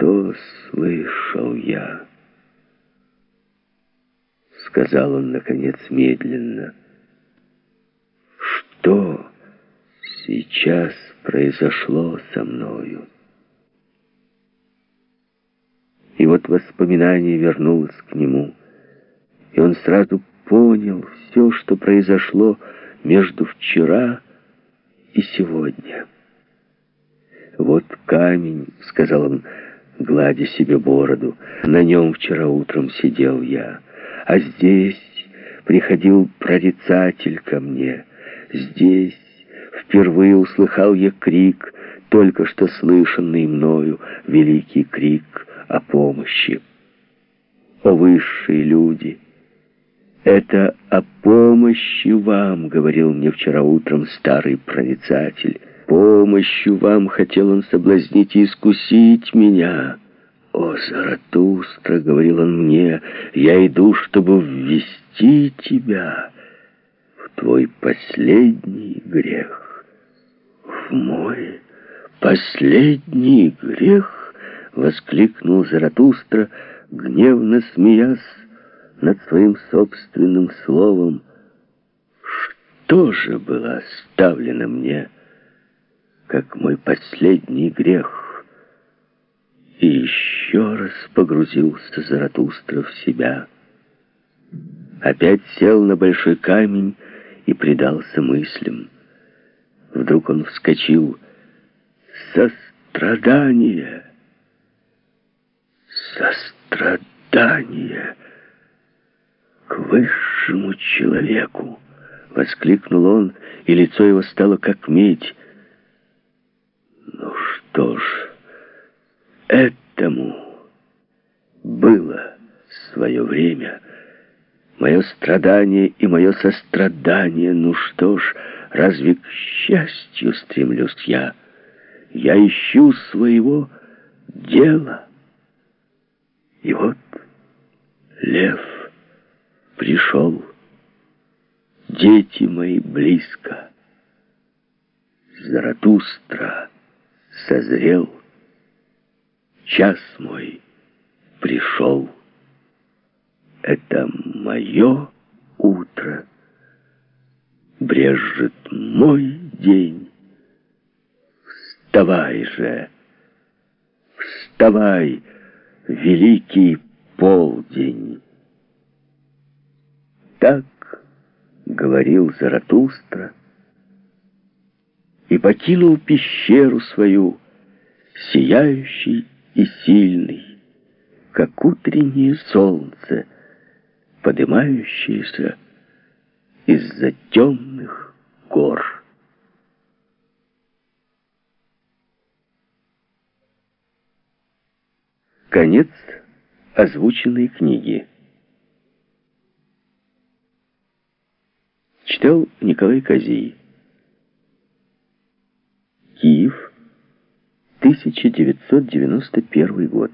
Что слышал я? Сказал он, наконец, медленно. Что сейчас произошло со мною? И вот воспоминание вернулось к нему, и он сразу понял все, что произошло между вчера и сегодня. «Вот камень», — сказал он, гладя себе бороду, — «на нем вчера утром сидел я, а здесь приходил прорицатель ко мне, здесь впервые услыхал я крик, только что слышанный мною, великий крик о помощи. О высшие люди!» «Это о помощи вам», — говорил мне вчера утром старый прорицатель. «Помощью вам хотел он соблазнить и искусить меня». «О, Заратустра», — говорил он мне, — «я иду, чтобы ввести тебя в твой последний грех». «В мой последний грех?» — воскликнул Заратустра, гневно смеясь, над своим собственным словом, что же было оставлено мне, как мой последний грех. И еще раз погрузился Заратустра в себя. Опять сел на большой камень и предался мыслям. Вдруг он вскочил. Сострадание! Сострадание! к высшему человеку!» — воскликнул он, и лицо его стало как медь. «Ну что ж, этому было свое время, мое страдание и мое сострадание. Ну что ж, разве к счастью стремлюсь я? Я ищу своего дела. И вот лев пришел. Дети мои близко. Заратустра созрел. Час мой пришел. Это мое утро. Брежет мой день. Вставай же, вставай, великий полдень. Так говорил Заратустра и покинул пещеру свою, сияющий и сильный, как утреннее солнце, поднимающееся из-за темных гор. Конец озвученной книги. Читал Николай Козей. Киев, 1991 год.